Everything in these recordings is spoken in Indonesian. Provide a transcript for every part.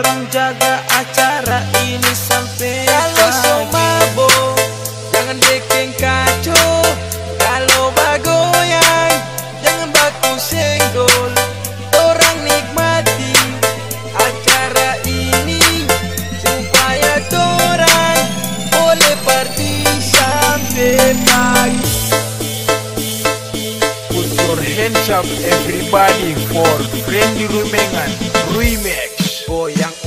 Orang jaga acara ini sampai Kalau so mabok Jangan bikin kacau. Kalau bagoyang Jangan baku senggol. Orang nikmati Acara ini Supaya orang Boleh party sampai pagi. Put your hands up everybody for Friendly Rumengan Remix Goyang orang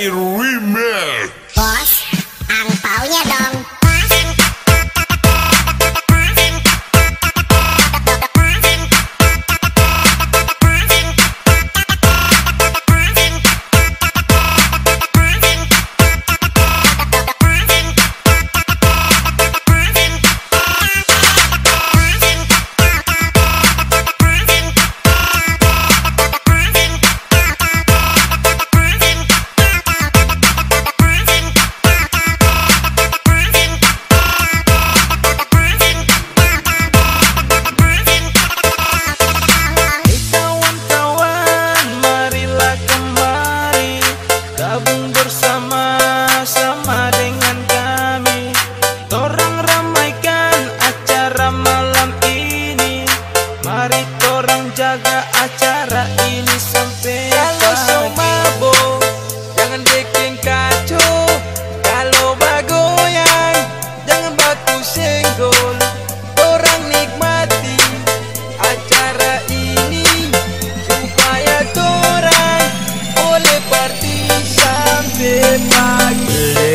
Mortai Remix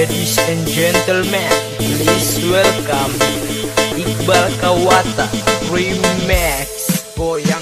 Ladies and gentlemen, please welcome Iqbal Kawata Remix. Goyang